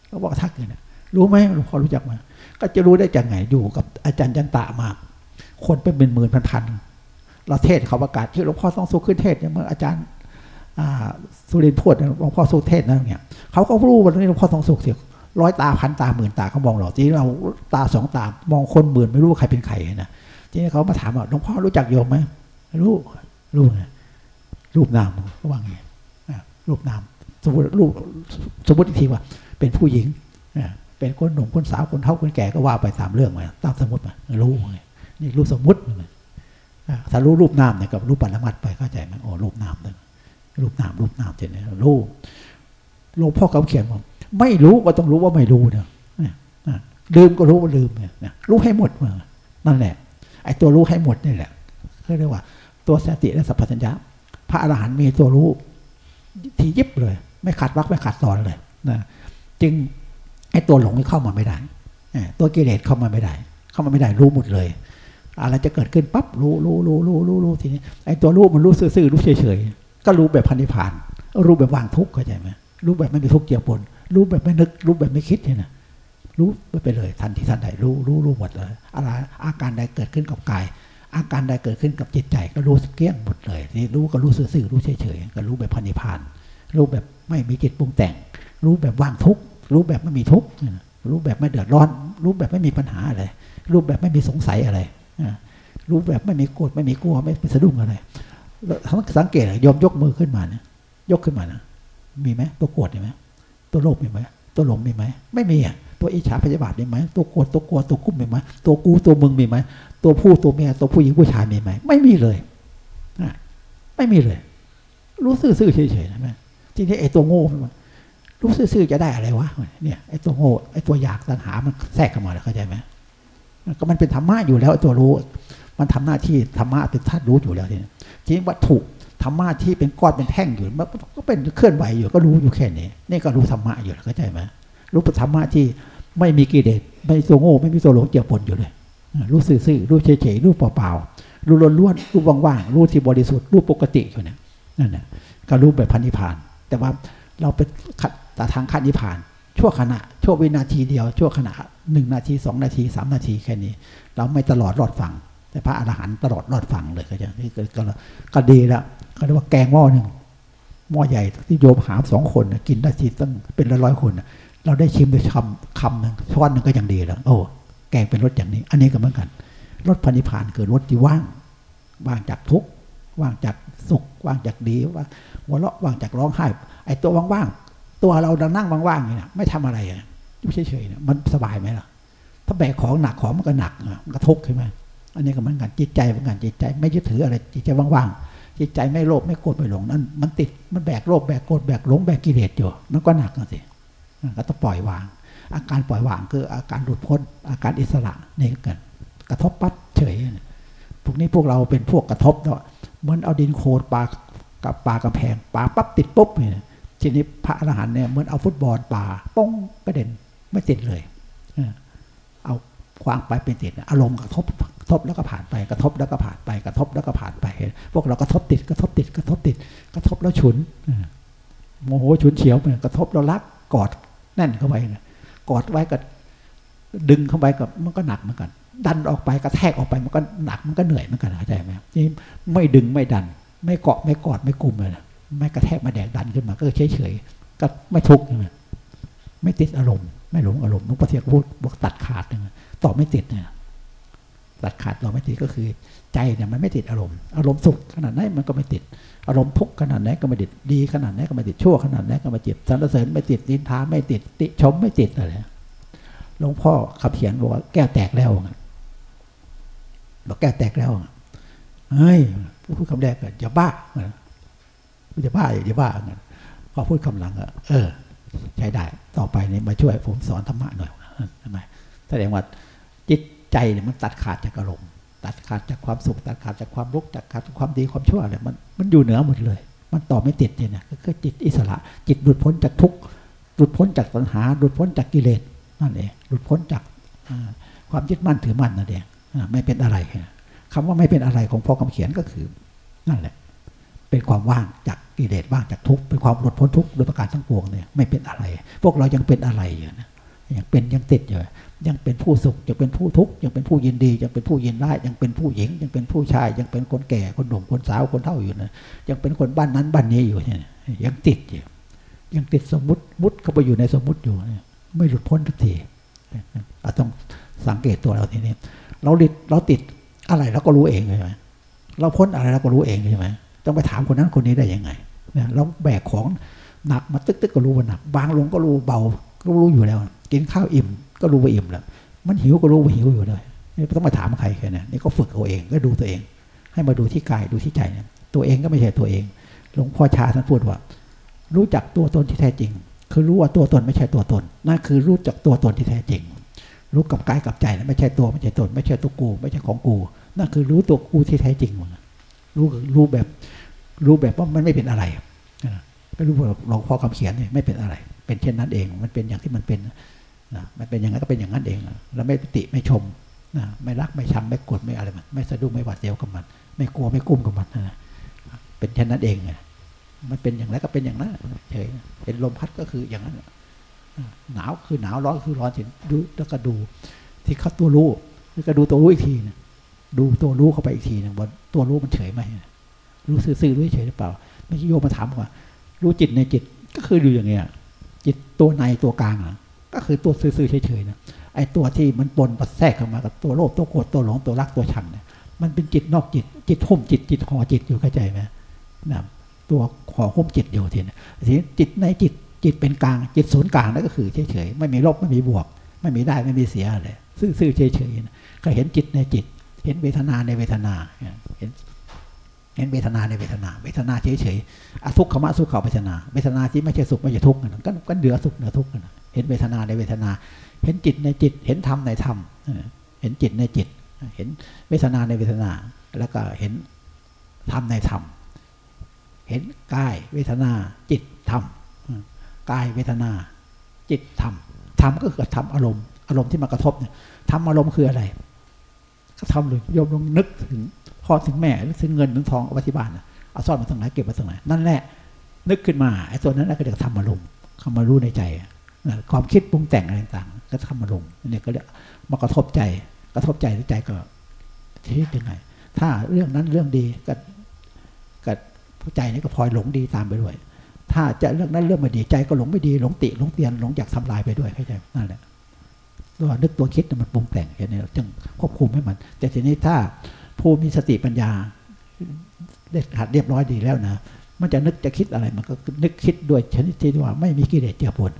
เขาบอกทักเนี่ยรู้ไหมหลวงพ่อรู้จักมาก็จะรู้ได้จากไงอยู่กับอาจารย์ยันตะมาคนเป็นหมื่นหมื่นพันพันเราเทศเขาประกาศที่หลวงพ่อต้องสู้ขึ้นเทศเนี่ยเมื่ออาจารย์สุรินพูดหลวงพ่อสู้เทศนั่นเนี่ย เขาก็รู้วันนี้หลวงพ่อต้องสู้เสียร้อยตาพันตาหมื่นตาเขามองเราทีนี้เราตาสองตามองคนหมื่นไม่รู้ใครเป็นใครนะทีนี้เขามาถามว่าหลวงพ่อรู้จักโยมไหมรู้รู้ไงรูปนามก็ว่าไงรูปนามสมมติรูปสมมติอีกทีว่า เป็นผู้หญิงเป็นคนหนุ่มคนสาวคนเฒ่าคนแก่ก็ว่าไปตามเรื่องมาตามสมมติมารู้ไงนี่รูปสมมติถ้ารู้รูปนามเนี่ยกับรูปปรมัตไปเข้าใจไหมโอ้รูปนามนึงรูปนามรูปนามเจเนี่ยรู้ หลวงพ่อเขาเขียนว่าไม่รู้ก็ต้องรู้ว่าไม่รู้เนี่ยลืมก็รู้ว่าลืมเนี่ยรู้ให้หมดมานั่นแหละ ไอ้ตัวรู้ให้หมดนี่แหละเรียกว่า ตัวสติและสัพพัญญะพระอรหันต์มีตัวรู้ ที่ยิบเลย ไม่ขัดวักไม่ขัดตอนเลยนะจึงไอ้ตัวหลงไม่เข้ามาไม่ได้ตัวกิเลสเข้ามาไม่ได้ เข้ามาไม่ได้รู้หมดเลยอะไรจะเกิดขึ้นปั๊บรู้รู้รู้รู้รู้รู้ทีนี้ไอ้ตัวรู้มันรู้ซื่อๆรู้เฉยๆก็รู้แบบพันธิพาน รู้แบบวางทุกข์เข้าใจไหม รู้แบบไม่มีทุกข์เกี่ยวปนรู้แบบไม่นึก รู้แบบไม่คิดเนี่ยนะรู้ไปเลยทันทีทันใดรู้รู้รู้หมดเลยอะไรอาการใดเกิดขึ้นกับกาย อาการใดเกิดขึ้นกับจิตใจ ก็รู้เกี้ยงหมดเลยนี่รู้ก็รู้ซื่อๆรู้เฉยๆก็รู้แบบพันิพานรู้แบบไม่มีจิตปรุงแต่ง รู้แบบว่างทุกข์รู้แบบไม่มีทุกข์รู้แบบไม่เดือดร้อน รู้แบบไม่มีปัญหาอะไรรู้แบบไม่มีสงสัยอะไรรู้แบบไม่มีโกรธไม่มีกลัวไม่สะดุ้งอะไรสังเกตเลยยอมยกมือขึ้นมาเนะยกขึ้นมานะ มีไหมตัวโกรธมีไหมตัวโลภมีไหมตัวหลงมีไหมไม่มีอะตัวอิจฉาพยาบาทมีไหมตัวโกรธตัวกลัวตัวกุ้มมีไหมตัวกูตัวมึงมีไหมตัวผู้ตัวเมียตัวผู้หญิงผู้ชายมีไหมไม่มีเลยไม่มีเลย รู้ซื่อๆเฉยๆนะแม่ทีนี้ไอ้ตัวโง่มันรู้ซื่อๆจะได้อะไรวะเนี่ยไอ้ตัวโง่ไอ้ตัวอยากตัณหามันแทรกเข้ามาเข้าใจไหมก็มันเป็นธรรมะอยู่แล้วตัวรู้ มันทำหน้าที่ธรรมะเป็นธาตุรู้อยู่แล้วทีนี้ทีนี้วัตถุ ธรรมะที่เป็นก้อนเป็นแท่งอยู่มันก็เป็นเคลื่อนไหวอยู่ก็รู้อยู่แค่นี้นี่ก็รู้ธรรมะอยู่เข้าใจไหมรู้ธรรมะที่ไม่มีกิเลสไม่ตัวโง่ไม่มีตัวหลงเจียวปนอยู่เลย รู้ซื่อๆรู้เฉยๆรู้เปล่าๆรู้ล้วนๆรู้ว่างๆรู้ที่บริสุทธิ์รู้ปกติอยู่เนี่ยนั่นแหละก็รู้แบบพันธิพาน แต่ว่าเราเป็นแต่ทางขั้นนิพพาน ชั่วขณะ ชั่ววินาทีเดียว ชั่วขณะหนึ่งนาทีสองนาทีสามนาทีแค่นี้ เราไม่ตลอดรอดฟังแต่พระอรหันต์ตลอดรอดฟังเลยก็จะนี่ก็ก็ดีล้ว เขาเรียกว่าแกงหม้อหนึ่งหม้อใหญ่ที่โยมหามสองคนกินได้ทีตั้งเป็นร้อยๆคนเราได้ชิมด้วยคำคำหนึ่งช้อนหนึ่งก็ยังดีแล้วโอ้แกงเป็นรสอย่างนี้ อันนี้ก็เหมือนกันรสพันิพานคือรสที่ว่าง ว่างจากทุกข์ว่างจากสุข ว่างจากดีว่าหัวเราะว่างจากร้องไห้ไอ้ตัวว่างๆตัวเราดังนั่งว่างๆนี่ยไม่ทำอะไรอะอยู่เฉยๆมันสบายไหมล่ะ ถ้าแบกของหนักของมันก็หนักมันก็ทุกข์ใช่ไหมอันนี้ก็เหมือนกันจิตใจเหมือนกันจิตใจ ไม่ยึดถืออะไรจิตใจว่างๆ จิตใจไม่โลภไม่โกรธไม่หลงนั่นมันติดมันแบกโลภแบกโกรธแบกหลงแบกกิเลสอยู่มันก็หนักสิก็ต้องปล่อยวาง อาการปล่อยวางคืออาการหลุดพ้น อาการอิสระนี่เกิดกระทบปั๊บเฉยพวกนี้พวกเราเป็นพวกกระทบเนาะเหมือนเอาดินโคลนปากับปากระแพงปาปั๊บติดปุ๊บเนี่ยทีนี้พระอรหันต์เนี่ยเหมือนเอาฟุตบอลปาป้องกระเด็นไม่ติดเลยเอา ควางไปเป็นติดอารมณ์กระทบกระทบแล้วก็ผ่านไปกระทบแล้วก็ผ่านไปกระทบแล้วก็ผ่านไป พวกเรากระทบติดกระทบติดกระทบติด กระทบแล้วฉุนโมโหฉุนเฉียวไปกระทบแล้วรักกอดแน่นเข้าไปกอดไว้ก็ดึงเข้าไปกับมันก็หนักเหมือนกัน ดันออกไปกระแทกออกไปมันก็หนักมันก็เหนื่อยเหมือนกันเข้าใจไหมนี่ไม่ดึงไม่ดัน ไม่เกาะไม่กอดไม่กลุ่มเลยไม่กระแทกมาแดกดันขึ้นมาก็เฉยเฉยก็ไม่ทุกข์ใช่ไหมไม่ติดอารมณ์ ไม่หลงอารมณ์นุกประเทียพูดบอกตัดขาดต่อไม่ติดเนี่ยตัดขาดต่อไม่ติดก็คือ ใจเนี่ยมันไม่ติดอารมณ์อารมณ์สุขขนาดไหนมันก็ไม่ติด อารมณ์ทุกข์ขนาดไหนก็ไม่ติดดีขนาดไหนก็ไม่ติดชั่วขนาดไหนก็ไม่ติดสรรเสริญไม่ติดดินทาไม่ติด ติชมไม่ติดอะไรหลวงพ่อขับเขียนบอกว่าแก้แตกแล้วบอกแก้แตกแล้วเฮ้ยพูดคำแรกก็อย่าบ้าอย่าบ้าอย่าบ้าเงี้ยพอพูดคำหลังอะเออ ใช้ได้ต่อไปนี่มาช่วยผมสอนธรรมะหน่อยทำไมแสดงว่า จิตใจเนี่ยมันตัดขาดจากอารมณ์ตัดขาดจากความสุขตัดขาดจากความรุกตัดขาดจากความดีความชั่วอะไรมันมันอยู่เหนือหมดเลย มันต่อไม่ติดเนี่ยก็คือจิตอิสระ จิตหลุดพ้นจากทุกข์หลุดพ้นจากปัญหาหลุดพ้นจากกิเลสนั่นเองหลุดพ้นจากความยึดมั่นถือมั่นนั่นเองไม่เป็นอะไรคำว่าไม่เป็นอะไรของพ่อคำเขียนก็คือนั่นแหละ เป็นความว่างจากกิเลสว่างจากทุกข์เป็นความหลุดพ้นทุกข์โดยประการทั้งปวงเนี่ยไม่เป็นอะไร พวกเรายังเป็นอะไรอยู่นะ ยังเป็นยังติดอยู่ยังเป็นผู้สุขยังเป็นผู้ทุกข์ยังเป็นผู้ยินดียังเป็นผู้ยินได้ยังเป็นผู้หญิง ยังเป็นผู้ชาย ยังเป็นคนแก่คนหนุ่มคนสาวคนเฒ่าอยู่นะยังเป็นคนบ้านนั้นบ้านนี้อยู่เนี่ยยังติดอยู่ยังติดสมมติมุดเข้าไปอยู่ในสมมติอยู่เนี่ยไม่หลุดพ้นทุกทีเราต้องสังเกตตัวเราทีนี้เราติดเราติดอะไรเราก็รู้เองใช่ไหมเราพ้นอะไรเราก็รู้เองใช่ไหมต้องไปถามคนนั้นคนนี้ได้ยังไงเนี่ยเราแบกของหนักมาตึกตึกก็รู้ว่าหนักบางลงก็รู้เบา ก็รู้อยู่แล้ว กินข้าวอิ่ม ก็รู้ว่าอิ่มแล้วมันหิวก็รู้ว่าหิวอยู่เลยไม่ต้องมาถามใครแค่นี้นี่ก็ฝึกเอาเองก็ดูตัวเอง ให้มาดูที่กายดูที่ใจเนี่ยตัวเองก็ไม่ใช่ตัวเองหลวงพ่อชาท่านพูดว่า รู้จักตัวตนที่แท้จริง คือรู้ว่าตัวตนไม่ใช่ตัวตนนั่นคือรู้จักตัวตนที่แท้จริง รู้กับกายกับใจนะไม่ใช่ตัวไม่ใช่ตน ไม่ใช่ตัวกู ไม่ใช่ของกูนั่นคือรู้ตัวกูที่แท้จริงมึงรู้รู้แบบ รู้แบบว่ามันไม่เป็นอะไรไม่รู้ว่าหลวงพ่อคำเขียนเนี่ยไม่เป็นอะไร เป็นเช่นนั้นเอง มันเป็นอย่างที่มันเป็นนะมันเป็นอย่างนั้นก็เป็นอย่างนั้นเองแล้วไม่ติไม่ชมนะไม่รักไม่ชังไม่กดไม่อะไรมัน ไม่สะดุ้งไม่หวาดเสียวกับมัน ไม่กลัวไม่กุ้มกับมันนะเป็นเช่นนั้นเองมันเป็นอย่างไรก็เป็นอย่างนั้นเฉยเป็นลมพัดก็คืออย่างนั้นหนาวคือหนาวร้อนคือร้อนเฉยดูแล้วก็ดู ที่เขาตัวรู้แล้วก็ดูตัวรู้อีกทีนะดูตัวรู้เข้าไปอีกทีนึงว่าตัวรู้มันเฉยไหมรู้ซื่อๆรู้เฉยหรือเปล่า ไม่ใช่โยมมาถามว่า รู้จิตในจิตก็คือดูอย่างเงี้ย จิตตัวในตัวกลางอะก็คือตัวซื่อๆเฉยๆนะไอ้ตัวที่มันปนปัดแทรกเข้ามากับตัวโลภตัวโกรธตัวหลงตัวรักตัวชังเนี่ยมันเป็นจิตนอกจิต จิตห่มจิตจิตห่อจิตอยู่เข้าใจไหมนะตัวห่อห่มจิตอยู่ทีนี้ทีนี้จิตในจิตจิตเป็นกลางจิตศูนย์กลางนั่นก็คือเฉยๆไม่มีลบไม่มีบวก ไม่มีได้ไม่มีเสียอะไรซื่อๆเฉยๆก็เห็นจิตในจิต เห็นเวทนาในเวทนา เห็น เห็นเวทนาในเวทนา เวทนาเฉยๆอทุกขมะสุขเขาเวทนา เวทนาที่ไม่ใช่สุขไม่ใช่ทุกข์ก็ก็เหนือสุขเหนือทุกข์เห็นเวทนาในเวทนา เห็นจิตในจิต เห็นธรรมในธรรมเห็นจิตในจิต เห็นเวทนาในเวทนา แล้วก็เห็นธรรมในธรรม เห็นกายเวทนาจิตธรรมกายเวทนา จิตธรรมธรรมก็คือธรรมอารมณ์ อารมณ์ที่มากระทบเนี่ยธรรมอารมณ์คืออะไรก็ทำเลยโยมลองนึกถึง พ่อถึงแม่หรือถึงเงินถึงทองเอาไว้ที่บ้านเอาซ่อนมาตรงไหนเก็บมาตรงไหนนั่นแหละ นึกขึ้นมาไอ้ตัวนั้นก็เรียกทำอารมณ์เข้ามารู้ในใจความคิดปรุงแต่งอะไรต่างๆก็ทำอารมณ์นี่ยก็เรียกมากระทบใจ กระทบใจใจก็ทียังไง ถ้าเรื่องนั้นเรื่องดีก็ก็ใจนี่ก็พลอยหลงดีตามไปด้วย ถ้าจะเรื่องนั้นเรื่องไม่ดีใจก็หลงไม่ดีหลงติหลงเตียนหลงอยากทำลายไปด้วยเข้าใจนั่นแหละตัวนึกตัวคิดมันปรุงแต่งแค่นี้จึงควบคุมให้มัน แต่ทีนี้ถ้า ผู้มีสติปัญญาเด็ดขาดเรียบร้อยดีแล้วนะ มันจะนึกจะคิดอะไรมันก็นึกคิดด้วยชนิดที่ว่าไม่มีกิเลสเจือปน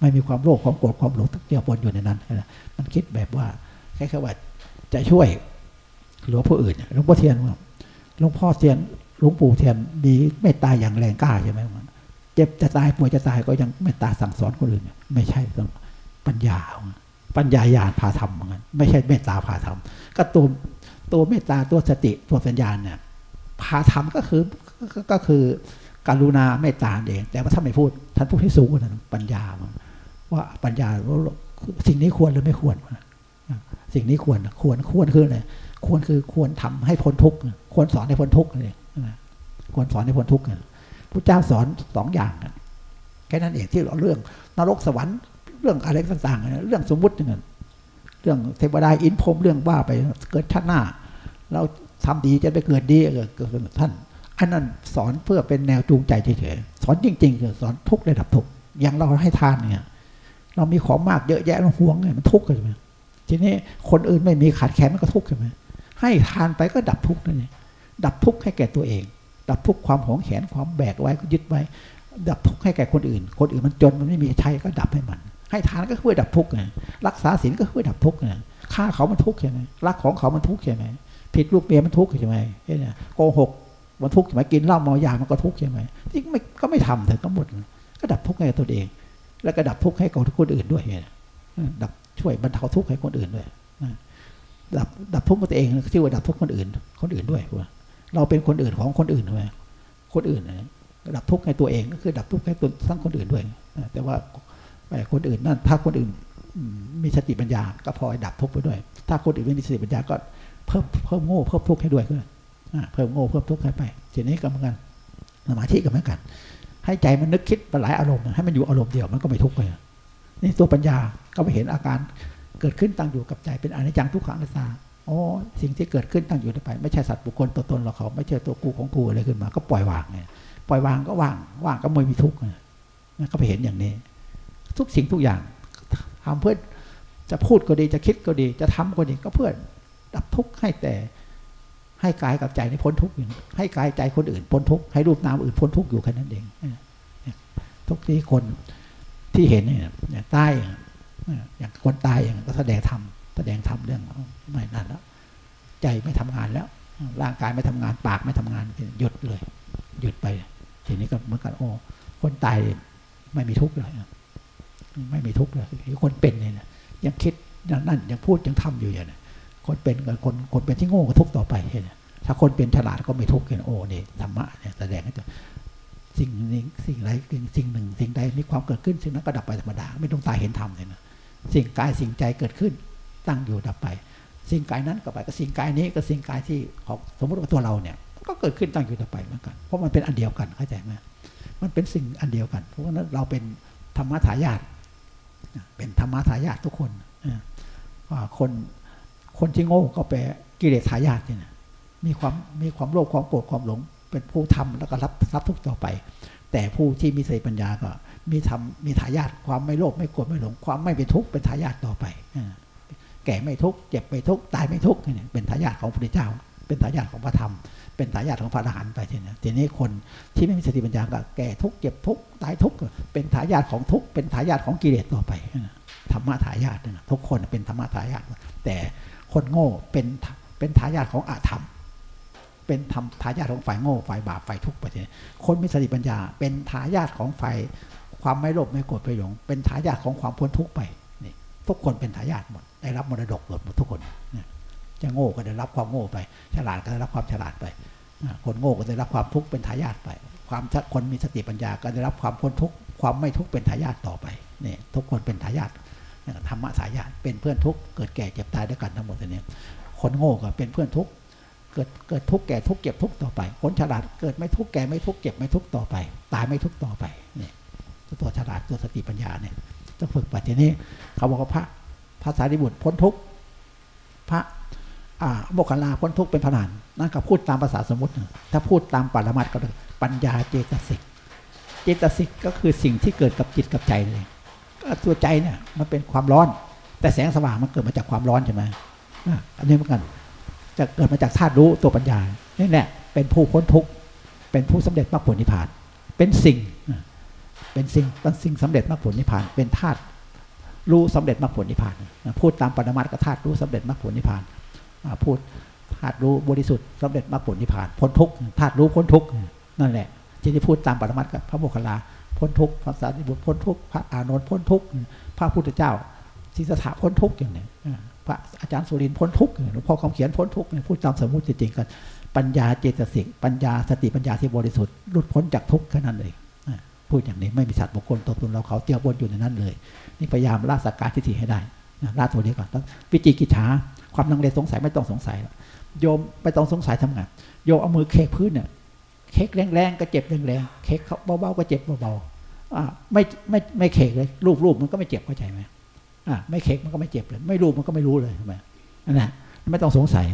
ไม่มีความโลภความโกรธความหลงเจือปนอยู่ในนั้นมันคิดแบบว่าแค่แค่ว่าจะช่วยหลวงพ่ออื่นหลวงพ่อเทียนว่าหลวงพ่อเทียนหลวงปู่เทียนมีเมตตาอย่างแรงกล้าใช่ไหมมันเจ็บจะตายป่วยจะตายก็ยังเมตตาสั่งสอนคนอื่น ไม่ใช่ต้องปัญญาปัญญาญาณพาธรรมเหมือนกันไม่ใช่เมตตาพาธรรมก็ตัว ตัวเมตตาตัวสติตัวสัญญาณเนี่ยพาธรรมก็คือก็คือการุณาเมตตาเอง แต่ว่าถ้านไม่พูด ท่านพูดให้สูงกว่านั้นปัญญาว่าปัญญาว่าสิ่งนี้ควรหรือไม่ควร สิ่งนี้ควรควรควรคืออะไรควรคือควรทำให้พ้นทุกข์ควรสอนให้พ้นทุกข์เลยควรสอนให้พ้นทุกข์พระเจ้าสอนสองอย่างแค่นั้นเองที่เราเรื่องนรกสวรรค์เรื่องอะไรต่างๆ เรื่องสมมุติอย่างนั้น เรื่องเทวดาอินพรมเรื่องว่าไปเกิดชาติหน้า เราทำดีจะไปเกิดดีเกิดท่าน อันนั้นสอนเพื่อเป็นแนวจูงใจเฉยๆสอนจริงๆคือสอนทุกระดับทุกอย่างเราให้ทานเนี่ย เรามีของมากเยอะแยะเราห่วงไงมันทุกข์ใช่ไหมทีนี้คนอื่นไม่มีขาดแคลนมันก็ทุกข์ใช่ไหมให้ทานไปก็ดับทุกข์นั่นเองดับทุกข์ให้แก่ตัวเอง ดับทุกข์ความหวงแขนความแบกไว้ก็ยึดไว้ ดับทุกข์ให้แก่คนอื่น คนอื่นมันจนมันไม่มีใช้ก็ดับให้มัน ให้ทานก็เพื่อดับทุกข์ไงรักษาศีลก็เพื่อดับทุกข์ไงฆ่าเขามันทุกข์ใช่ไหมรักของเขามันทุกข์ใช่ไหมผิดลูกเมียมันทุกข์ใช่ไหมเนี่ยโกหกมันทุกข์ใช่ไหมกินเหล้าเมายามันก็ทุกข์ใช่ไหมที่ไม่ก็ไม่ทำเถอะก็หมดก็ดับทุกข์ให้ตัวเอง แล้วก็ดับทุกข์ให้คนอื่นด้วยเนี่ยดับช่วยบรรเทาทุกข์ให้คนอื่นด้วยดับดับทุกข์ตัวเองชื่อว่าดับทุกข์คนอื่น คนอื่นด้วยว่าเราเป็นคนอื่นของคนอื่นด้วยคนอื่นดับทุกข์ให้ตัวเองก็คือดับทุกข์ให้ตัวทั้งคนอื่นด้วยแต่ว่า คนอื่นนั่นถ้าคนอื่นมีสติปัญญาก็พอดับทุกข์ไปด้วย ถ้าคนอื่นไม่มีสติปัญญาก็เพิ่มเพิ่มโง่เพิ่มทุกข์ให้ด้วยก็เพิ่มโง่เพิ่มทุกข์ให้ไปทีนี้ก็เหมือนกันสมาธิก็เหมือนกัน ให้ใจมันนึกคิดไปหลายอารมณ์ให้มันอยู่อารมณ์เดียวมันก็ไม่ทุกข์เลยนี่ตัวปัญญาก็ไปเห็นอาการเกิดขึ้นตั้งอยู่กับใจเป็นอนิจจังทุกขังอนัตตาอ๋อสิ่งที่เกิดขึ้นตั้งอยู่ไป ไม่ใช่สัตว์บุคคลตัวตนเราเขา ไม่ใช่ตัวกูของกูอะไรขึ้นมา ก็ปล่อยวางไงปล่อยวางก็ว่างว่างก็ไม่มีทุกข์ไงก็ไปเห็นอย่างนี้ ทุกสิ่งทุกอย่างทำเพื่อจะพูดก็ดีจะคิดก็ดี จะทำก็ดีก็เพื่อดับทุกข์ให้แต่ให้กายกับใจในพ้นทุกข์อยู่ให้กายใจคนอื่นพ้นทุกข์ให้รูปนามอื่นพ้นทุกข์อยู่แค่นั้นเองทุกที่คนที่เห็นเนี่ยตายอย่างคนตายอย่างก็แสดงธรรมแสดงธรรมเรื่องไม่นั่นแล้ว ใจไม่ทำงานแล้ว ร่างกายไม่ทำงานปากไม่ทำงานหยุดเลย หยุดไป ทีนี้ก็เหมือนกันโอ้คนตายไม่มีทุกข์เลย ไม่มีทุกข์เลยคนเป็นเนี่ยยังคิดย่างนั้นยังพูดยังทำอยู่อย่างนี้คนเป็นกับคนคนเป็นที่โง่ก็ทุกข์ต่อไปเห็นถ้าคนเป็นฉลาดก็ไม่ทุกข์เห็นโอ้เนี่ยธรรมะเนี่ยแสดงให้จะสิ่งนี้สิ่งไรสิ่งหนึ่ง สิ่งใดมีความเกิดขึ้นสิ่งนั้นก็ดับไปธรรมดาไม่ต้องตายเห็นธรรมเลยนะสิ่งกายสิ่งใจเกิดขึ้น ตั้งอยู่ดับไป สิ่งกายนั้นก็ไปก็สิ่งกายนี้ก็สิ่งกายที่ของสมมติว่าตัวเราเนี่ย ก็เกิดขึ้นตั้งอยู่ดับไปเหมือนกันเพราะมันเป็นอันเดียวกันเข้าใจไหมมันเป็นสิ่งอันเดียวกัน เพราะว่าเราเป็นธรรมะทายาท เป็นธรรมะทายาททุกคนว่าคนคนที่โง่ก็แปลกิเลสทายาทเนี่ยมีความมีความโลภความโกรธความหลง เป็นผู้ทำแล้วก็รับรับทุกต่อไป แต่ผู้ที่มีสติปัญญาก็ มีทำมีทายาทความไม่โลภไม่โกรธไม่หลง ความไม่เป็นทุกข์เป็นทายาทต่อไปแก่ไม่ทุกข์เจ็บไม่ทุกข์ตายไม่ทุกข์เนี่ยเป็นทายาทของพระพุทธเจ้า เป็นทายาทของพระธรรม เป็นทายาทของพระอรหันต์ไปทีนี้ทีนี้คนที่ไม่มีสติปัญญาก็แก่ทุกเจ็บทุกตายทุกเป็นทายาทของทุกเป็นทายาทของกิเลสต่อไปธรรมะทายาททุกคนเป็นธรรมะทายาทแต่คนโง่เป็นเป็นทายาทของอาธรรม เป็นทำทายาทของฝ่ายโง่ฝ่ายบาปฝ่ายทุกข์ไปทีนี้คนมีสติปัญญา เป็นทายาทของฝ่ายความไม่โลภไม่โกรธไม่หลงเป็นทายาทของความพ้นทุกข์ไปนี่ทุกคนเป็นทายาทหมดได้รับมรดกหมดทุกคน จะโง่ก็ได้รับความโง่ไป ฉลาดก็ได้รับความฉลาดไป คนโง่ก็ได้รับความทุกข์เป็นทายาทไป ความคนมีสติปัญญาก็ได้รับความพ้นทุกข์ความไม่ทุกข์เป็นทายาทต่อไปนี่ทุกคนเป็นทายาทธรรมะสายญาติเป็นเพื่อนทุกข์เกิดแก่เจ็บตายด้วยกันทั้งหมดนี้คนโง่ก็เป็นเพื่อนทุกข์เกิดเกิดทุกข์แก่ทุกข์เก็บทุกข์ต่อไป คนฉลาดเกิดไม่ทุกข์แก่ไม่ทุกข์เก็บไม่ทุกข์ต่อไป ตายไม่ทุกข์ต่อไปนี่ตัวฉลาดตัวสติปัญญาเนี่ยต้องฝึกปัจจุบันนี้เขาบอกว่าพระภาษาดิบุตรพ้นทุกข์พระ โมคคลาพ้นทุกข์เป็นพนานนั่นก็พูดตามภาษาสมมติ ถ้าพูดตามปรมัตก็ปัญญาเจตสิก เจตสิกก็คือสิ่งที่เกิดกับจิตกับใจเลยตัวใจเนี่ยมันเป็นความร้อน แต่แสงสว่างมันเกิดมาจากความร้อนใช่ไหมอันนี้เหมือนกัน จะเกิดมาจากธาตุรู้ตัวปัญญานี่แหละเป็นผู้พ้นทุกข์เป็นผู้สำเร็จมรรคผลนิพพาน เป็นสิ่งเป็นสิ่งเป็นสิ่งสำเร็จมรรคผลนิพพาน เป็นธาตุรู้สำเร็จมรรคผลนิพพาน พูดตามปรมัตถ์ก็ธาตุรู้สำเร็จมรรคผลนิพพาน พูดธาตุรู้บริสุทธิ์สำเร็จมรรคผลนิพพานพ้นทุกธาตุรู้พ้นทุกนั่นแหละที่พูดตามปรมัตถ์กับพระโมคคัลลาพ้นทุกพระสารีบุตรพ้นทุกพระอานนท์พ้นทุกพระพุทธเจ้าศิสถาพ้นทุกอย่างนี้พระอาจารย์สุรินพ้นทุกหลวงพ่อคำเขียนพ้นทุกพูดตามสมมติจริงๆกันปัญญาเจตสิกปัญญาสติปัญญาที่บริสุทธิ์หลุดพ้นจากทุกข์แค่นั้นเลยพูดอย่างนี้ไม่มีสัตว์บุคคลตัวตนเราเขาเตี้ยบนอยู่ในนั้นเลย นี่พยายามละสักการทิฏฐิให้ได้ละตัวนี้ก่อนต้องวิจิกิจฉา ความลังเลสงสัยไม่ต้องสงสัยโยมไม่ต้องสงสัยทำงานโยมเอามือเคพื้นเนี่ยเคกแรงๆก็เจ็บแรงๆเคกเบาๆก็เจ็บเบาๆไม่ไม่ไม่เคกเลยรูปรูปมันก็ไม่เจ็บเข้าใจไหมอ่าไม่เคกมันก็ไม่เจ็บเลย ไม่รูปมันก็ไม่รู้เลยใช่ไหมนั่นแหละไม่ต้องสงสัย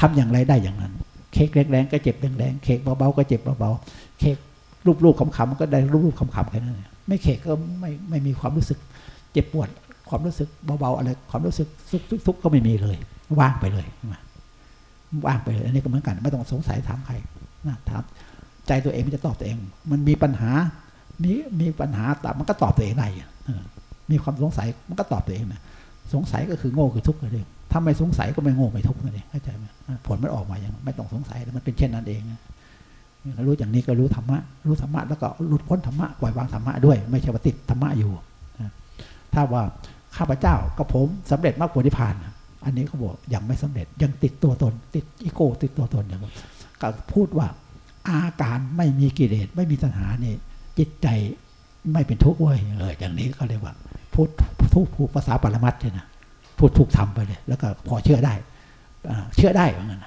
ทำอย่างไรได้อย่างนั้น เค้กแรงๆก็เจ็บแรงๆเค้กเบาๆก็เจ็บเบาๆเค้กรูปรูปขำๆมันก็ได้รูปรูปขำๆแค่นั้นไม่เค้กก็ไม่ไม่มีความรู้สึกเจ็บปวด ความรู้สึกเบาๆอะไรความรู้สึกสุขทุกข์ก็ไม่มีเลย ว่างไปเลยว่างไปเลย อันนี้ก็เหมือนกันไม่ต้องสงสัยถามใครนะถามใจตัวเองมันจะตอบตัวเอง มันมีปัญหามีมีปัญหาแต่มันก็ตอบตัวเองได้มีความสงสัยมันก็ตอบตัวเองนะสงสัยก็คือโง่คือทุกข์นั่นเองถ้าไม่สงสัยก็ไม่โง่ไม่ทุกข์นั่นเองเข้าใจไหมผลมันออกมาอย่างไม่ต้องสงสัยมันเป็นเช่นนั้นเองรู้อย่างนี้ก็รู้ธรรมะรู้ธรรมะแล้วก็หลุดพ้นธรรมะปล่อยวางธรรมะด้วย ไม่ใช่ว่าติดธรรมะอยู่ถ้าว่า ข้าพเจ้ากับผมสำเร็จมรรคผลนิพพาน อันนี้เขาบอกยังไม่สำเร็จยังติดตัวตน ติดอีโก้ติดตัวตนอย่างนี้ก็พูดว่าอาการไม่มีกิเลสไม่มีตัณหานี่จิตใจไม่เป็นทุกข์เว้ยเอออย่างนี้ก็เรียกว่าพูดทุกผูกภาษาปรมัตถ์ใช่ไหมพูดถูกทำไปเลย แล้วก็พอเชื่อได้เชื่อได้เหมือนกัน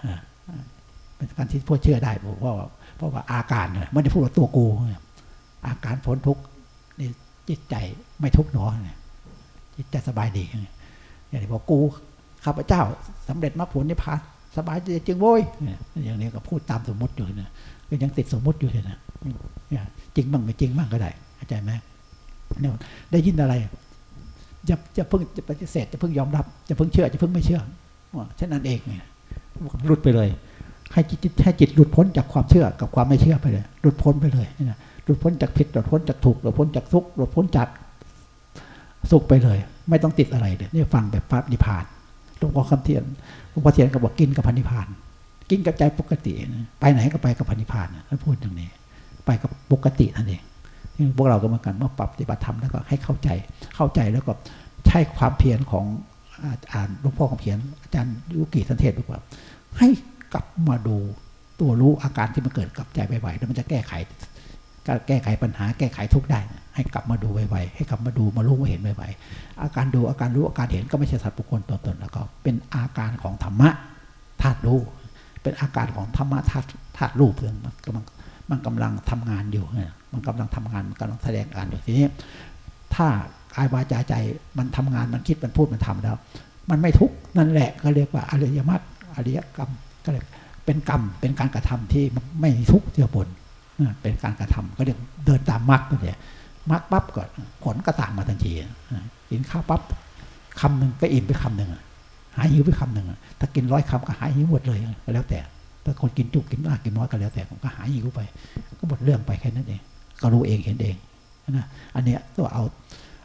เป็นการที่พูดเชื่อได้เพราะว่าเพราะว่าอาการไม่ได้พูดว่าตัวกูอาการพ้นทุกข์นี่จิตใจไม่ทุกข์หนอเนี่ย จิตใจสบายดี อย่างที่บอกกูข้าพเจ้าสำเร็จมรรคผลนิพพานสบายใจจริงโว้ยอย่างนี้ก็พูดตามสมมติอยู่นะก็ยังติดสมมติอยู่เลยนะจริงบ้างไม่จริงบ้างก็ได้เข้าใจไหมเนี่ยได้ยินอะไรจะจะเพิ่งจะปฏิเสธจะเพิ่งยอมรับจะเพิ่งเชื่อจะเพิ่งไม่เชื่อเช่นนั้นเองเนี่ยหลุดไปเลย ให้จิตให้จิตหลุดพ้นจากความเชื่อกับความไม่เชื่อไปเลยหลุดพ้นไปเลยนะหลุดพ้นจากผิดหลุดพ้นจากถูกหลุดพ้นจากทุกข์หลุดพ้นจาก สุขไปเลย ไม่ต้องติดอะไรเลยนี่ฟังแบบพระนิพพานหลวงพ่อคำเทียนหลวงพ่อเทียนก็บอกกินกับพันนิพพาน กินกับใจปกติไปไหนก็ไปกับพันนิพพานท่านพูดอย่างนี้ ไปกับปกตินั่นเองพวกเราก็เหมือนกันเมื่อปรับปฏิบัติธรรมแล้วก็ให้เข้าใจเข้าใจแล้วก็ใช้ความเพียรของอ่านหลวงพ่อของเพียรอาจารย์ยุกิสันเทศดีกว่าให้กลับมาดูตัวรู้อาการที่มันเกิดกับใจบ่อยๆแล้วมันจะแก้ไข ก็แก้ไขปัญหาแก้ไขทุกได้ ให้กลับมาดูไวๆให้กลับมาดูมารู้มาเห็นไวๆอาการดูอาการรู้อาการเห็นก็ไม่ใช่สัตว์บุคคลตัวตนแล้วก็เป็นอาการของธรรมะธาตุรู้เป็นอาการของธรรมะธาตุธาตุรูปมันกำลังมันกำลังทำงานอยู่มันกำลังทำงานมันกำลังแสดงการอยู่ทีนี้ ถ้ากายวาจาใจมันทำงานมันคิดมันพูดมันทำแล้ว มันไม่ทุกนั่นแหละก็เรียกว่าอริยมรรคอริยกรรมก็เรียเป็นกรรมเป็นการกระทำที่ไม่ทุกข์เจือปน เป็นการกระทำก็เรียกเดินตามมรรคก็เนี่ยมรรคปั๊บก็ผลก็ตามมาทันทีกินข้าวปั๊บคำหนึ่งก็อิ่มไปคำหนึ่งหายหิวไปคำหนึ่งถ้ากินร้อยคำก็หายหิวหมดเลยก็แล้วแต่ถ้าคนกินจุกกินมากกินน้อยก็แล้วแต่ก็หายหิวไป ก็หมดเรื่องไปแค่นั้นเอง ก็รู้เองเห็นเองนะอันนี้ตัวเอา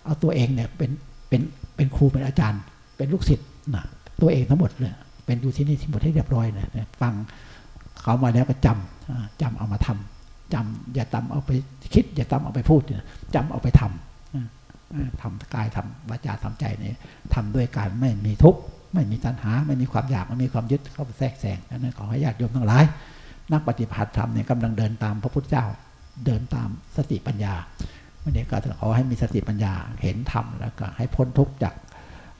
เอาตัวเองเนี่ยเป็นเป็นเป็นครูเป็นอาจารย์ เป็นลูกศิษย์นะตัวเองทั้งหมดเลยเป็นอยู่ที่นี่ที่หมดให้เรียบร้อยเลยนะฟังเขามาแล้วก็จำอ่าจำเอามาทำ จำอย่าจำเอาไปคิด อย่าจำเอาไปพูดเนี่ยจำเอาไปทำอ่าอ่าทำกายทำวาจาทำใจเนี่ยทำด้วยการไม่มีทุกข์ไม่มีตัณหา ไม่มีความอยากไม่มีความยึดเข้าไปแทรกแซงดังนั้นขอให้ญาติโยมทั้งหลาย นักปฏิบัติธรรมเนี่ยกำลังเดินตามพระพุทธเจ้าเดินตามสติปัญญาวันนี้ก็ขอให้มีสติปัญญาเห็นธรรมแล้วก็ให้พ้นทุกข์จาก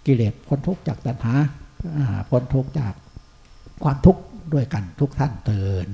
กิเลสพ้นทุกข์จากตัณหาพ้นทุกข์จากความทุกข์ด้วยกันทุกท่านเตือน